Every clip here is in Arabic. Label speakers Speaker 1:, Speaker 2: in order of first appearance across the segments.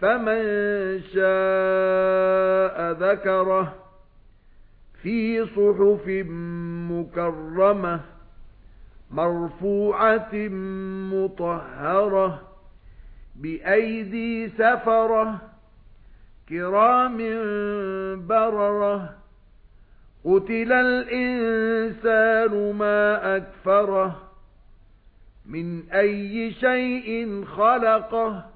Speaker 1: فمن شاء ذكره في صحف مكرمة مرفوعة مطهرة بأيدي سفرة كرام بررة قُتِلَ الْإِنسَانُ مَا أَكْفَرَهُ مِنْ أَيِّ شَيْءٍ خَلَقَهُ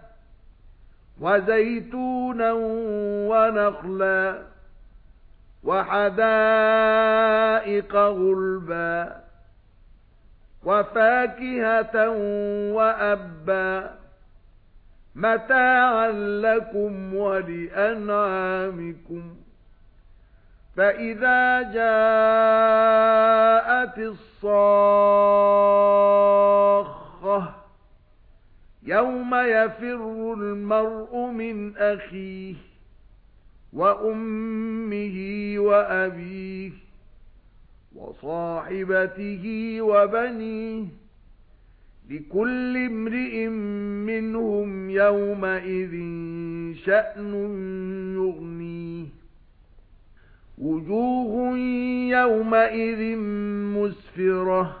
Speaker 1: وَزَيْتُونًا وَنَخْلًا وَحَدَائِقَ غُلْبًا وَفَاكِهَةً وَأَبًّا مَتَاعًا لَكُمْ وَلِأَنْعَامِكُمْ فَإِذَا جَاءَتِ الصَّاخَّةُ يَوْمَ يَفِرُّ الْمَرْءُ مِنْ أَخِيهِ وَأُمِّهِ وَأَبِيهِ وَصَاحِبَتِهِ وَبَنِيهِ لِكُلِّ امْرِئٍ مِنْهُمْ يَوْمَئِذٍ شَأْنٌ يُغْنِيهِ وُجُوهٌ يَوْمَئِذٍ مُسْفِرَةٌ